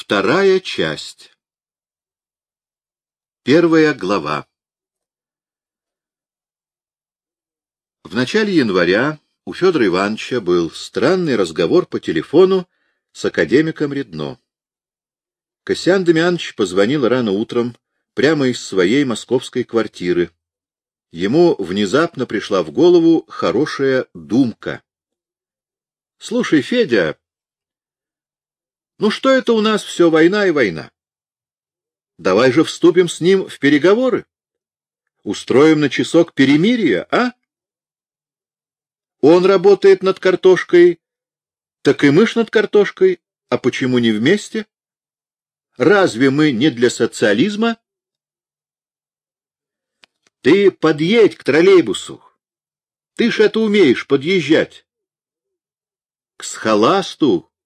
Вторая часть. Первая глава. В начале января у Федора Ивановича был странный разговор по телефону с академиком Редно. Косян Демьянович позвонил рано утром прямо из своей московской квартиры. Ему внезапно пришла в голову хорошая думка. — Слушай, Федя, ну что это у нас все война и война? Давай же вступим с ним в переговоры. Устроим на часок перемирия, а? Он работает над картошкой, так и мы ж над картошкой. А почему не вместе? Разве мы не для социализма? Ты подъедь к троллейбусу. Ты ж это умеешь, подъезжать. К схоласту, —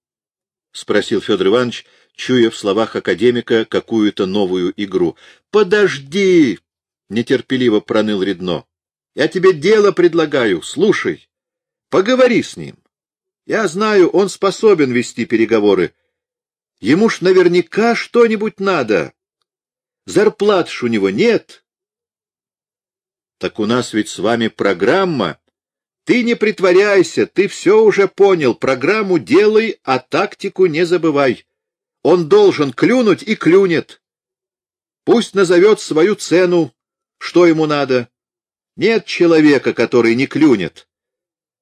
спросил Федор Иванович, чуя в словах академика какую-то новую игру. — Подожди! — нетерпеливо проныл Редно. — Я тебе дело предлагаю, слушай. Поговори с ним. Я знаю, он способен вести переговоры. Ему ж наверняка что-нибудь надо. Зарплат ж у него нет. Так у нас ведь с вами программа, ты не притворяйся, ты все уже понял. Программу делай, а тактику не забывай. Он должен клюнуть и клюнет. Пусть назовет свою цену, что ему надо. Нет человека, который не клюнет.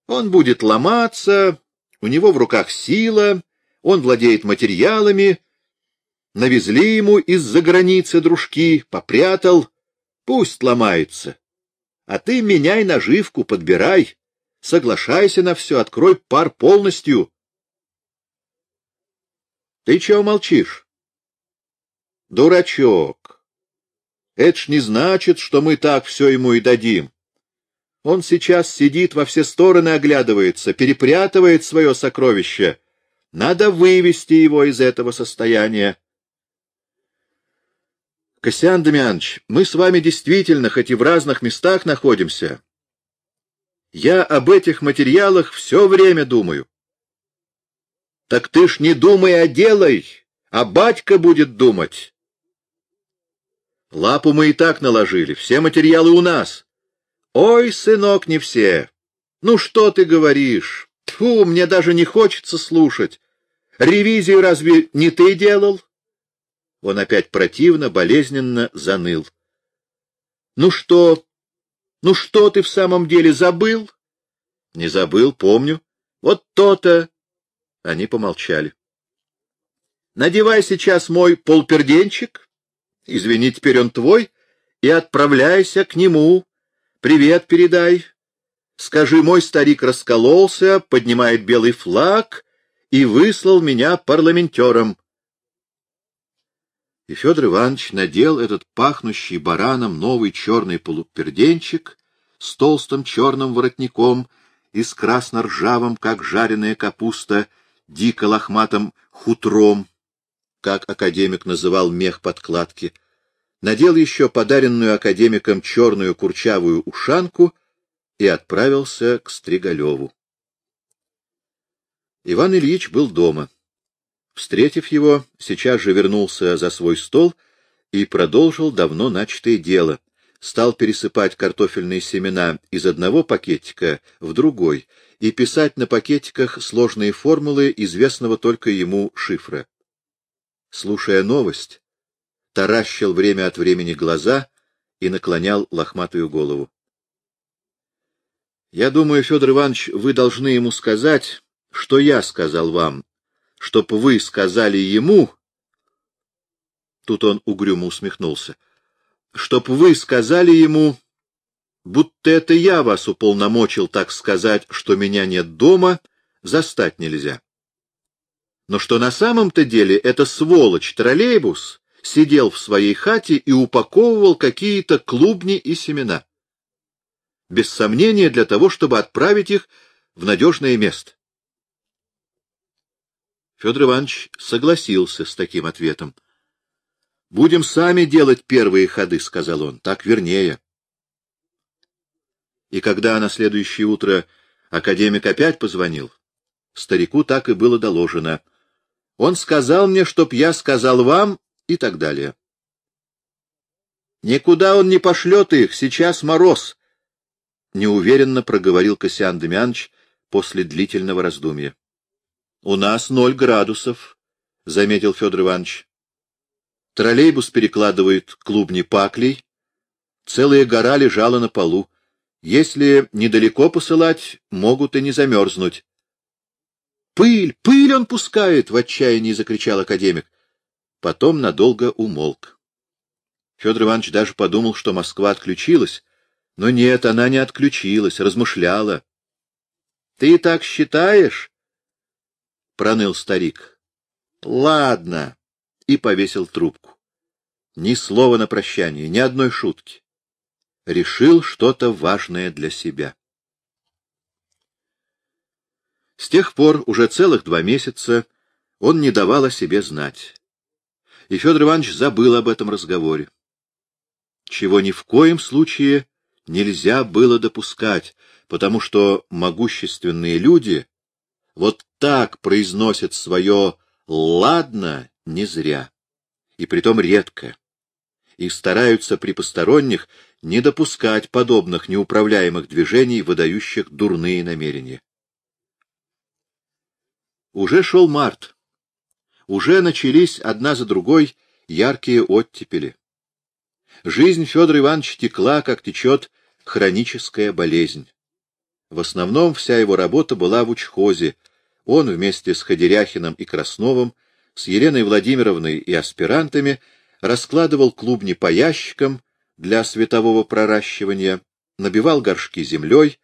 Он будет ломаться, у него в руках сила, он владеет материалами. Навезли ему из-за границы дружки, попрятал. Пусть ломается. А ты меняй наживку, подбирай. Соглашайся на все, открой пар полностью. Ты чего молчишь? Дурачок. Это ж не значит, что мы так все ему и дадим. Он сейчас сидит во все стороны, оглядывается, перепрятывает свое сокровище. Надо вывести его из этого состояния. Косян Демьянович, мы с вами действительно, хоть и в разных местах находимся, я об этих материалах все время думаю. Так ты ж не думай, а делай, а батька будет думать. Лапу мы и так наложили, все материалы у нас. Ой, сынок, не все. Ну что ты говоришь? Фу, мне даже не хочется слушать. Ревизию разве не ты делал? Он опять противно, болезненно заныл. Ну что, ну что ты в самом деле забыл? Не забыл, помню. Вот то-то. Они помолчали. Надевай сейчас мой полперденчик. Извини, теперь он твой. И отправляйся к нему. Привет передай. Скажи, мой старик раскололся, поднимает белый флаг и выслал меня парламентером. И Федор Иванович надел этот пахнущий бараном новый черный полуперденчик с толстым черным воротником и с красно-ржавым, как жареная капуста, дико лохматым хутром, как академик называл мех подкладки, надел еще подаренную академиком черную курчавую ушанку и отправился к Стригалеву. Иван Ильич был дома. Встретив его, сейчас же вернулся за свой стол и продолжил давно начатое дело. Стал пересыпать картофельные семена из одного пакетика в другой и писать на пакетиках сложные формулы известного только ему шифра. Слушая новость, таращил время от времени глаза и наклонял лохматую голову. — Я думаю, Федор Иванович, вы должны ему сказать, что я сказал вам, чтоб вы сказали ему, тут он угрюмо усмехнулся, чтоб вы сказали ему, будто это я вас уполномочил так сказать, что меня нет дома, застать нельзя. Но что на самом-то деле это сволочь троллейбус сидел в своей хате и упаковывал какие-то клубни и семена. Без сомнения для того, чтобы отправить их в надежное место. Федор Иванович согласился с таким ответом. — Будем сами делать первые ходы, — сказал он, — так вернее. И когда на следующее утро академик опять позвонил, старику так и было доложено. Он сказал мне, чтоб я сказал вам и так далее. Никуда он не пошлет их, сейчас мороз, — неуверенно проговорил Косян Демьянович после длительного раздумья. — У нас ноль градусов, — заметил Федор Иванович. Троллейбус перекладывает клубни паклей. Целая гора лежала на полу. Если недалеко посылать, могут и не замерзнуть. — Пыль! Пыль он пускает! — в отчаянии закричал академик. Потом надолго умолк. Федор Иванович даже подумал, что Москва отключилась, но нет, она не отключилась, размышляла. — Ты так считаешь? — проныл старик. — Ладно. И повесил трубку. Ни слова на прощание, ни одной шутки. Решил что-то важное для себя. С тех пор уже целых два месяца он не давал о себе знать. И Федор Иванович забыл об этом разговоре. Чего ни в коем случае нельзя было допускать, потому что могущественные люди вот так произносят свое «ладно» не зря, и притом редко, и стараются при посторонних не допускать подобных неуправляемых движений, выдающих дурные намерения. Уже шел март. Уже начались одна за другой яркие оттепели. Жизнь Федора Ивановича текла, как течет хроническая болезнь. В основном вся его работа была в учхозе. Он вместе с Ходеряхиным и Красновым, с Еленой Владимировной и аспирантами раскладывал клубни по ящикам для светового проращивания, набивал горшки землей,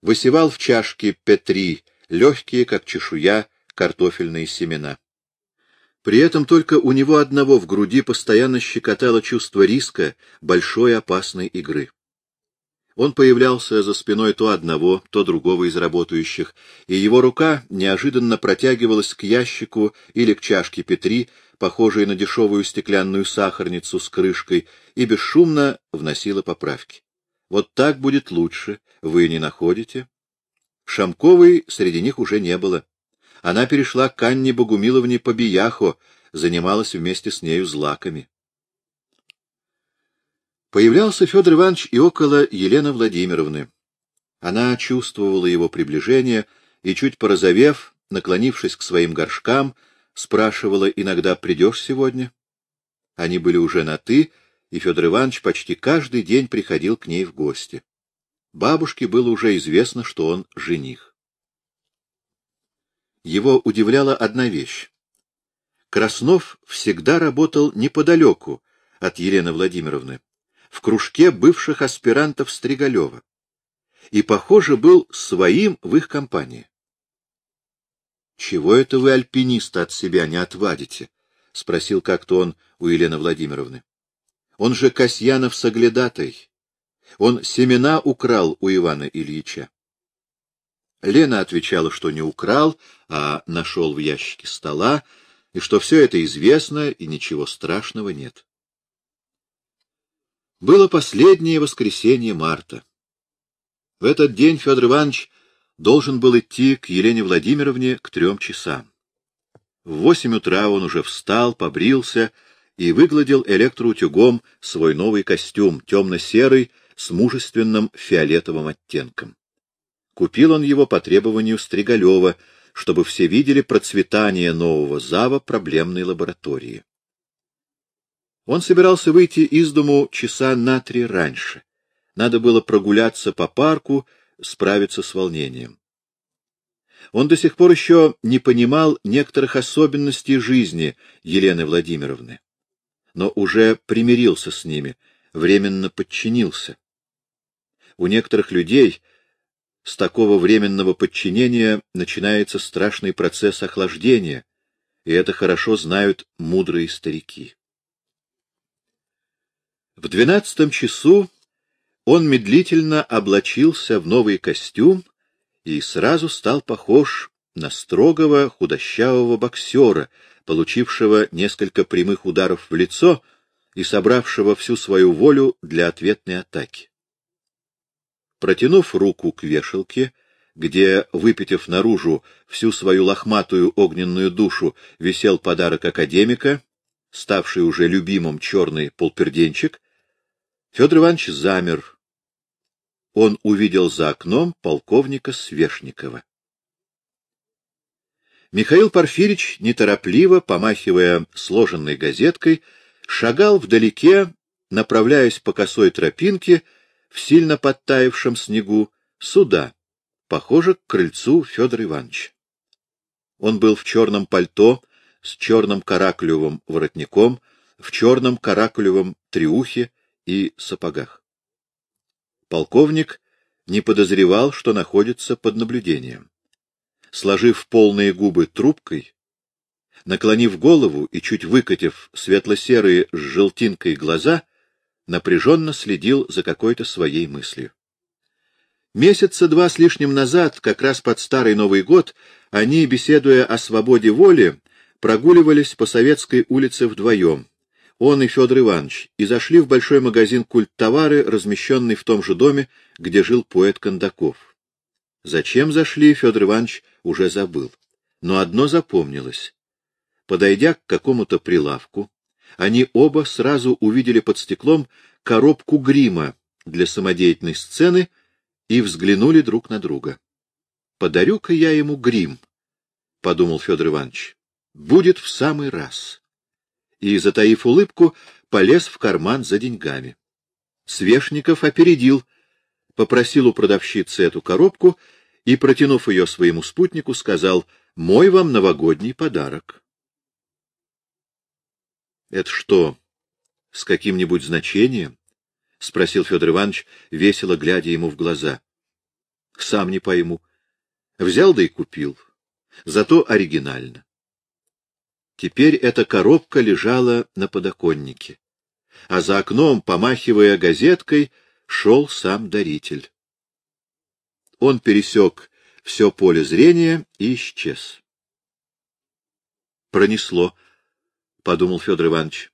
высевал в чашки петри, легкие, как чешуя, картофельные семена. При этом только у него одного в груди постоянно щекотало чувство риска большой опасной игры. Он появлялся за спиной то одного, то другого из работающих, и его рука неожиданно протягивалась к ящику или к чашке Петри, похожей на дешевую стеклянную сахарницу с крышкой, и бесшумно вносила поправки. Вот так будет лучше, вы не находите? Шамковой среди них уже не было. Она перешла к Анне Богумиловне по Бияху, занималась вместе с нею злаками. Появлялся Федор Иванович и около Елены Владимировны. Она чувствовала его приближение и, чуть порозовев, наклонившись к своим горшкам, спрашивала иногда «Придешь сегодня?». Они были уже на «ты», и Федор Иванович почти каждый день приходил к ней в гости. Бабушке было уже известно, что он жених. Его удивляла одна вещь. Краснов всегда работал неподалеку от Елены Владимировны, в кружке бывших аспирантов Стригалева, и, похоже, был своим в их компании. — Чего это вы, альпиниста, от себя не отвадите? — спросил как-то он у Елены Владимировны. — Он же Касьянов соглядатай. Он семена украл у Ивана Ильича. Лена отвечала, что не украл, а нашел в ящике стола, и что все это известно, и ничего страшного нет. Было последнее воскресенье марта. В этот день Федор Иванович должен был идти к Елене Владимировне к трем часам. В восемь утра он уже встал, побрился и выгладил электроутюгом свой новый костюм, темно-серый, с мужественным фиолетовым оттенком. Купил он его по требованию Стригалева, чтобы все видели процветание нового зава проблемной лаборатории. Он собирался выйти из дому часа на три раньше. Надо было прогуляться по парку, справиться с волнением. Он до сих пор еще не понимал некоторых особенностей жизни Елены Владимировны, но уже примирился с ними, временно подчинился. У некоторых людей с такого временного подчинения начинается страшный процесс охлаждения, и это хорошо знают мудрые старики. В двенадцатом часу он медлительно облачился в новый костюм и сразу стал похож на строгого худощавого боксера, получившего несколько прямых ударов в лицо и собравшего всю свою волю для ответной атаки. Протянув руку к вешалке, где, выпитив наружу всю свою лохматую огненную душу, висел подарок академика, ставший уже любимым черный полперденчик, Федор Иванович замер. Он увидел за окном полковника Свешникова. Михаил Порфирич, неторопливо, помахивая сложенной газеткой, шагал вдалеке, направляясь по косой тропинке в сильно подтаявшем снегу, сюда, похоже, к крыльцу Федора Ивановича. Он был в черном пальто с черным каракулевым воротником, в черном каракулевом триухе и сапогах. Полковник не подозревал, что находится под наблюдением. Сложив полные губы трубкой, наклонив голову и чуть выкатив светло-серые с желтинкой глаза, напряженно следил за какой-то своей мыслью. Месяца два с лишним назад, как раз под Старый Новый год, они, беседуя о свободе воли, прогуливались по Советской улице вдвоем, он и Федор Иванович, и зашли в большой магазин культтовары, размещенный в том же доме, где жил поэт Кондаков. Зачем зашли, Федор Иванович уже забыл. Но одно запомнилось. Подойдя к какому-то прилавку, они оба сразу увидели под стеклом коробку грима для самодеятельной сцены — и взглянули друг на друга. «Подарю-ка я ему грим», — подумал Федор Иванович. «Будет в самый раз». И, затаив улыбку, полез в карман за деньгами. Свешников опередил, попросил у продавщицы эту коробку и, протянув ее своему спутнику, сказал «Мой вам новогодний подарок». «Это что, с каким-нибудь значением?» — спросил Федор Иванович, весело глядя ему в глаза. — Сам не пойму. Взял да и купил. Зато оригинально. Теперь эта коробка лежала на подоконнике, а за окном, помахивая газеткой, шел сам даритель. Он пересек все поле зрения и исчез. Пронесло, — подумал Федор Иванович.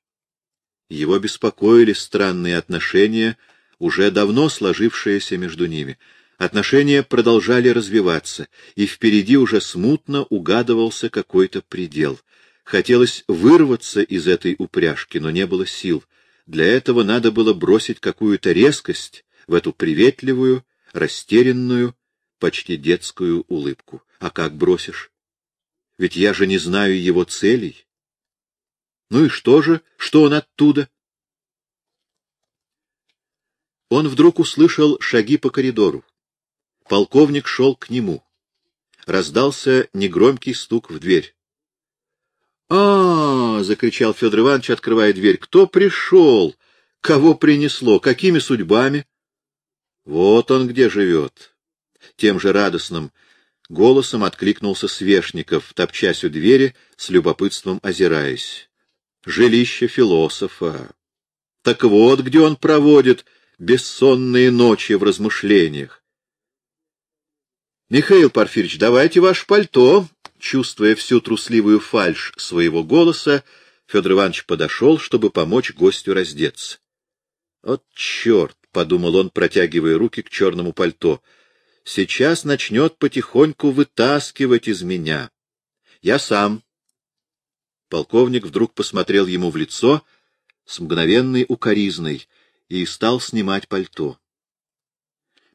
Его беспокоили странные отношения, уже давно сложившиеся между ними. Отношения продолжали развиваться, и впереди уже смутно угадывался какой-то предел. Хотелось вырваться из этой упряжки, но не было сил. Для этого надо было бросить какую-то резкость в эту приветливую, растерянную, почти детскую улыбку. А как бросишь? Ведь я же не знаю его целей. Ну и что же, что он оттуда? Он вдруг услышал шаги по коридору. Полковник шел к нему. Раздался негромкий стук в дверь. А, закричал Федор Иванович, открывая дверь. Кто пришел? Кого принесло? Какими судьбами? Вот он где живет. Тем же радостным голосом откликнулся Свешников, топчась у двери, с любопытством озираясь жилище философа. Так вот, где он проводит бессонные ночи в размышлениях. Михаил Порфирьевич, давайте ваше пальто. Чувствуя всю трусливую фальшь своего голоса, Федор Иванович подошел, чтобы помочь гостю раздеться. «Вот черт!» — подумал он, протягивая руки к черному пальто. «Сейчас начнет потихоньку вытаскивать из меня. Я сам Полковник вдруг посмотрел ему в лицо с мгновенной укоризной и стал снимать пальто.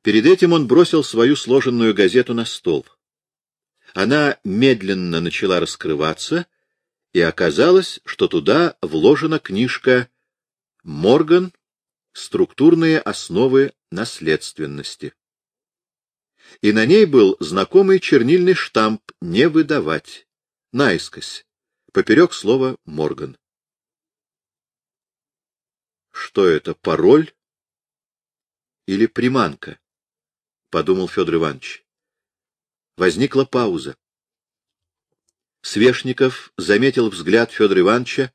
Перед этим он бросил свою сложенную газету на стол. Она медленно начала раскрываться, и оказалось, что туда вложена книжка «Морган. Структурные основы наследственности». И на ней был знакомый чернильный штамп «Не выдавать», наискось Поперек слова «Морган». Что это, пароль или приманка? — подумал Федор Иванович. Возникла пауза. Свешников заметил взгляд Федора Ивановича,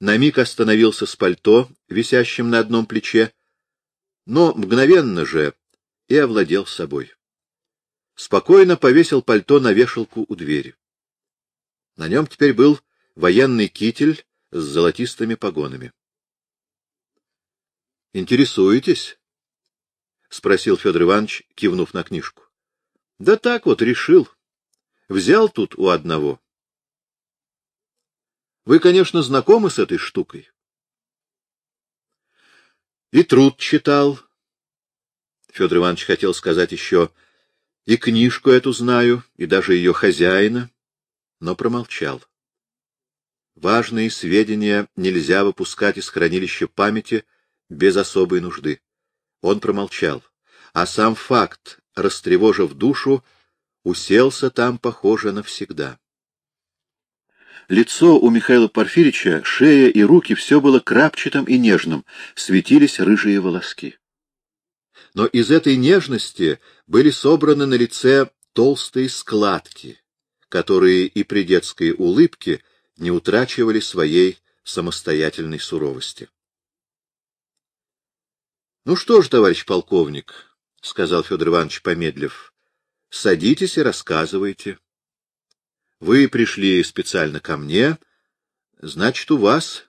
на миг остановился с пальто, висящим на одном плече, но мгновенно же и овладел собой. Спокойно повесил пальто на вешалку у двери. На нем теперь был военный китель с золотистыми погонами. — Интересуетесь? — спросил Федор Иванович, кивнув на книжку. Да так вот решил. Взял тут у одного. Вы, конечно, знакомы с этой штукой. И труд читал. Федор Иванович хотел сказать еще, и книжку эту знаю, и даже ее хозяина, но промолчал. Важные сведения нельзя выпускать из хранилища памяти без особой нужды. Он промолчал, а сам факт, растревожив душу, уселся там, похоже, навсегда. Лицо у Михаила Порфирича, шея и руки — все было крапчатым и нежным, светились рыжие волоски. Но из этой нежности были собраны на лице толстые складки, которые и при детской улыбке не утрачивали своей самостоятельной суровости. — Ну что ж, товарищ полковник, — сказал Федор Иванович, помедлив, — садитесь и рассказывайте. Вы пришли специально ко мне, значит, у вас...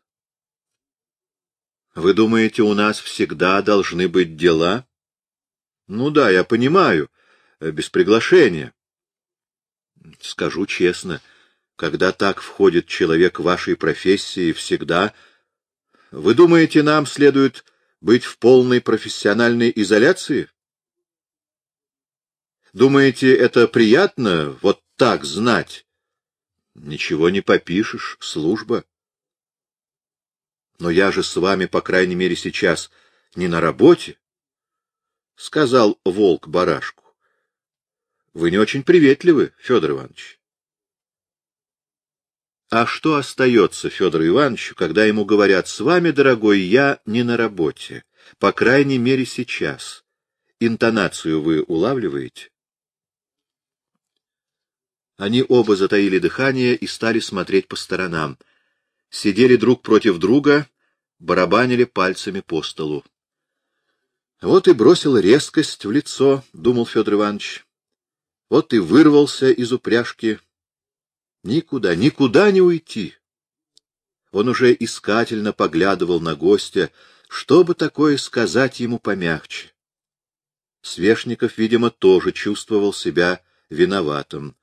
Вы думаете, у нас всегда должны быть дела? Ну да, я понимаю, без приглашения. Скажу честно, когда так входит человек вашей профессии, всегда... Вы думаете, нам следует быть в полной профессиональной изоляции? Думаете, это приятно вот так знать? Ничего не попишешь, служба. Но я же с вами, по крайней мере, сейчас не на работе, — сказал волк барашку. Вы не очень приветливы, Федор Иванович. А что остается Федору Ивановичу, когда ему говорят, с вами, дорогой, я не на работе, по крайней мере, сейчас? Интонацию вы улавливаете? Они оба затаили дыхание и стали смотреть по сторонам. Сидели друг против друга, барабанили пальцами по столу. Вот и бросил резкость в лицо, — думал Федор Иванович. Вот и вырвался из упряжки. Никуда, никуда не уйти. Он уже искательно поглядывал на гостя, чтобы такое сказать ему помягче. Свешников, видимо, тоже чувствовал себя виноватым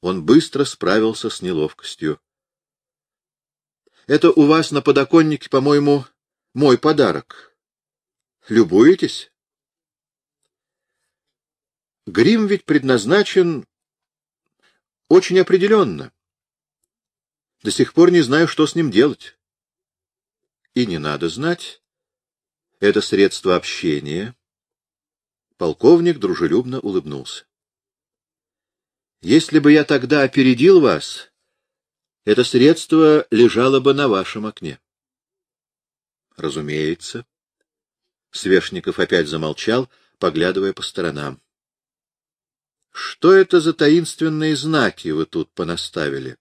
он быстро справился с неловкостью. — Это у вас на подоконнике, по-моему, мой подарок. Любуетесь? Грим ведь предназначен очень определенно. До сих пор не знаю, что с ним делать. И не надо знать. Это средство общения. Полковник дружелюбно улыбнулся. Если бы я тогда опередил вас, это средство лежало бы на вашем окне. Разумеется. Свешников опять замолчал, поглядывая по сторонам. Что это за таинственные знаки вы тут понаставили?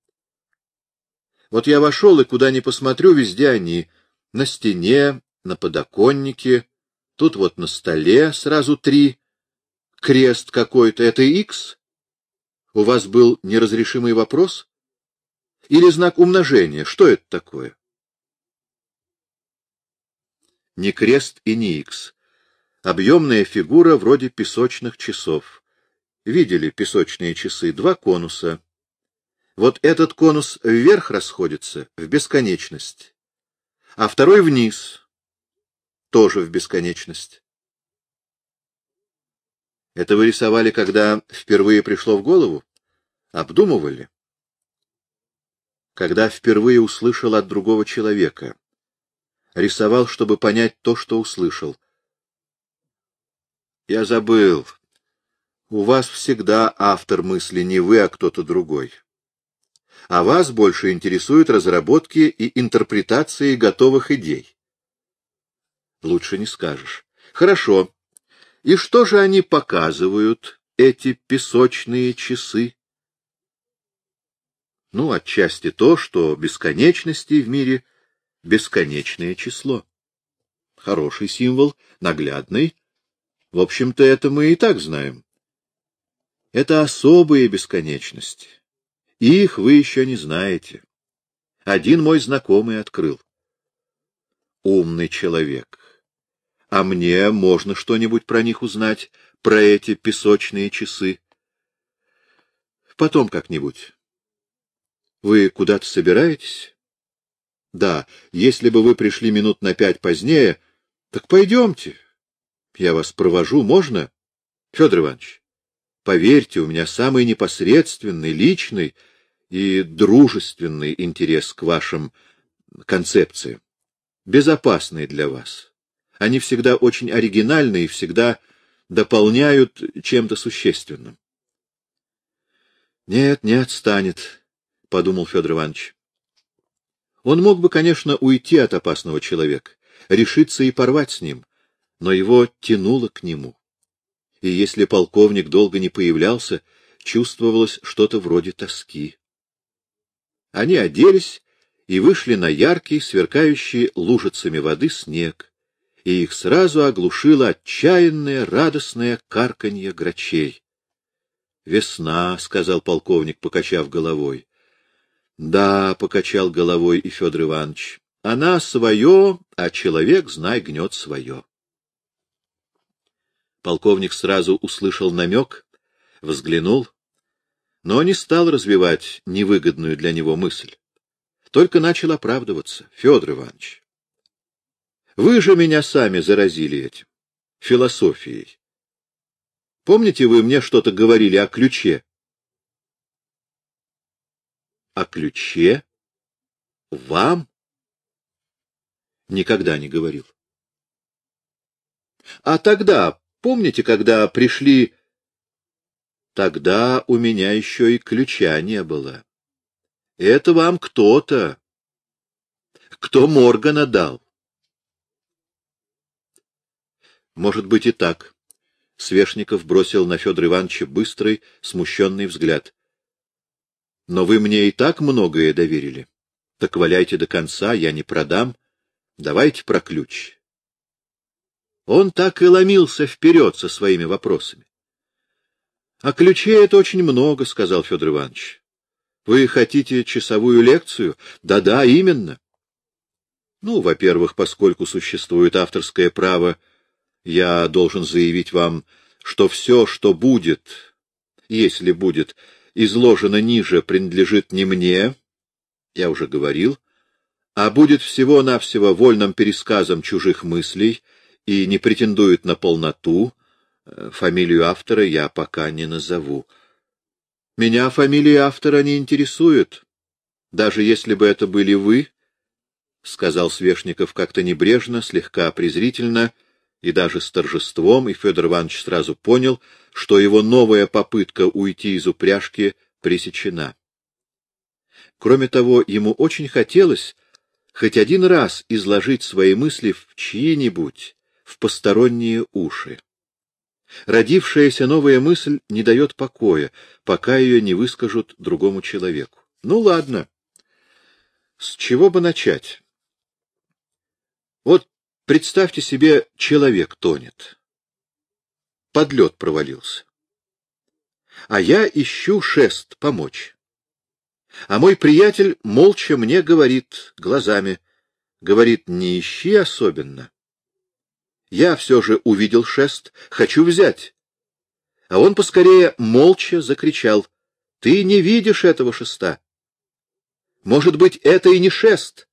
Вот я вошел, и куда ни посмотрю, везде они. На стене, на подоконнике, тут вот на столе сразу три. Крест какой-то — это Икс? У вас был неразрешимый вопрос? Или знак умножения? Что это такое? Ни крест и ни икс. Объемная фигура вроде песочных часов. Видели песочные часы? Два конуса. Вот этот конус вверх расходится, в бесконечность, а второй вниз, тоже в бесконечность. Это вы рисовали, когда впервые пришло в голову? Обдумывали? Когда впервые услышал от другого человека. Рисовал, чтобы понять то, что услышал. Я забыл. У вас всегда автор мысли не вы, а кто-то другой. А вас больше интересуют разработки и интерпретации готовых идей. Лучше не скажешь. Хорошо. И что же они показывают, эти песочные часы? Ну, отчасти то, что бесконечностей в мире бесконечное число. Хороший символ, наглядный. В общем-то, это мы и так знаем. Это особые бесконечности. Их вы еще не знаете. Один мой знакомый открыл. Умный человек. А мне можно что-нибудь про них узнать, про эти песочные часы? потом как-нибудь. Вы куда-то собираетесь? Да, если бы вы пришли минут на пять позднее, так пойдемте. Я вас провожу, можно? Федор Иванович, поверьте, у меня самый непосредственный, личный и дружественный интерес к вашим концепциям, безопасный для вас. Они всегда очень оригинальны и всегда дополняют чем-то существенным. Нет, не отстанет, — подумал Федор Иванович. Он мог бы, конечно, уйти от опасного человека, решиться и порвать с ним, но его тянуло к нему. И если полковник долго не появлялся, чувствовалось что-то вроде тоски. Они оделись и вышли на яркий, сверкающий лужицами воды снег, и их сразу оглушило отчаянное, радостное карканье грачей. — Весна, — сказал полковник, покачав головой. — Да, — покачал головой и Федор Иванович, — она свое, а человек, знай, гнет свое. Полковник сразу услышал намек, взглянул, но не стал развивать невыгодную для него мысль. Только начал оправдываться. — Федор Иванович, вы же меня сами заразили этим, философией. Помните, вы мне что-то говорили о ключе? — О ключе? Вам? Никогда не говорил. — А тогда, помните, когда пришли... Тогда у меня еще и ключа не было. Это вам кто-то. Кто Моргана дал? Может быть и так. Свешников бросил на Федора Ивановича быстрый, смущенный взгляд. Но вы мне и так многое доверили. Так валяйте до конца, я не продам. Давайте про ключ. Он так и ломился вперед со своими вопросами. — А ключей это очень много, — сказал Федор Иванович. — Вы хотите часовую лекцию? Да-да, именно. Ну, во-первых, поскольку существует авторское право я должен заявить вам, что все, что будет, если будет изложено ниже, принадлежит не мне, я уже говорил, а будет всего-навсего вольным пересказом чужих мыслей и не претендует на полноту, э, фамилию автора я пока не назову. Меня фамилия автора не интересует, даже если бы это были вы, — сказал Свешников как-то небрежно, слегка презрительно, — и даже с торжеством, и Федор Иванович сразу понял, что его новая попытка уйти из упряжки пресечена. Кроме того, ему очень хотелось хоть один раз изложить свои мысли в чьи-нибудь, в посторонние уши. Родившаяся новая мысль не дает покоя, пока ее не выскажут другому человеку. Ну, ладно. С чего бы начать? Вот Представьте себе, человек тонет. Под лед провалился. А я ищу шест помочь. А мой приятель молча мне говорит глазами, говорит, не ищи особенно. Я все же увидел шест, хочу взять. А он поскорее молча закричал, ты не видишь этого шеста. Может быть, это и не шест,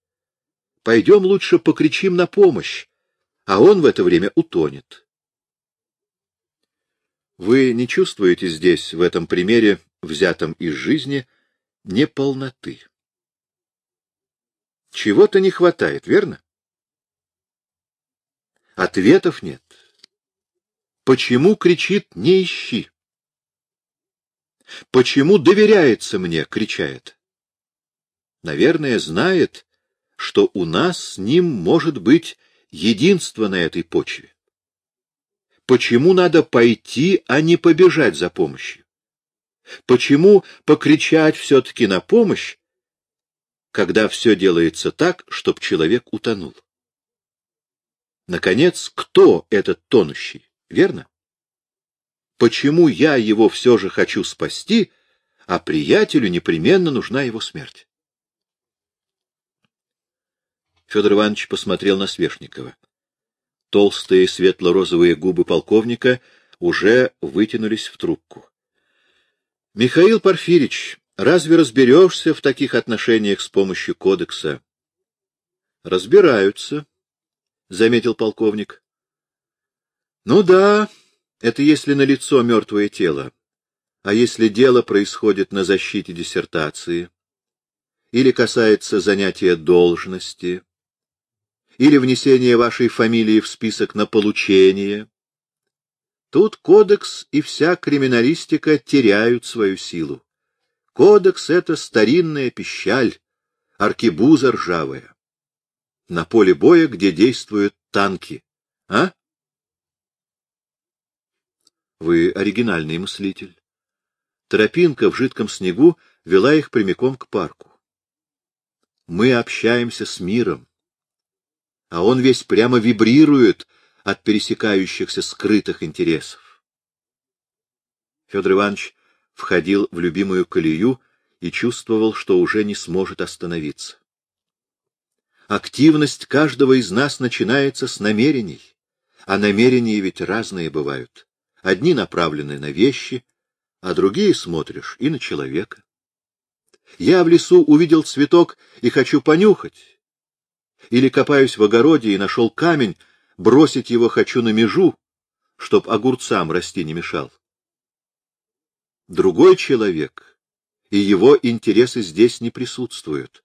Пойдем лучше покричим на помощь, а он в это время утонет. Вы не чувствуете здесь, в этом примере, взятом из жизни, неполноты. Чего-то не хватает, верно? Ответов нет. Почему кричит «не ищи»? Почему доверяется мне, кричает? Наверное, знает, что у нас с ним может быть единство на этой почве. Почему надо пойти, а не побежать за помощью? Почему покричать все-таки на помощь, когда все делается так, чтобы человек утонул? Наконец, кто этот тонущий, верно? Почему я его все же хочу спасти, а приятелю непременно нужна его смерть? Федор Иванович посмотрел на Свешникова. Толстые светло-розовые губы полковника уже вытянулись в трубку. Михаил Порфирич, разве разберешься в таких отношениях с помощью кодекса? Разбираются, — заметил полковник. Ну да, это если на лицо мертвое тело. А если дело происходит на защите диссертации? Или касается занятия должности? Или внесения вашей фамилии в список на получение? Тут кодекс и вся криминалистика теряют свою силу. Кодекс — это старинная пищаль, аркебуза ржавая. На поле боя, где действуют танки. А? Вы оригинальный мыслитель. Тропинка в жидком снегу вела их прямиком к парку. Мы общаемся с миром, а он весь прямо вибрирует от пересекающихся скрытых интересов. Федор Иванович входил в любимую колею и чувствовал, что уже не сможет остановиться. Активность каждого из нас начинается с намерений, а намерения ведь разные бывают. Одни направлены на вещи, а другие смотришь и на человека. Я в лесу увидел цветок и хочу понюхать. Или копаюсь в огороде и нашел камень, бросить его хочу на межу, чтоб огурцам расти не мешал. Другой человек, и его интересы здесь не присутствуют.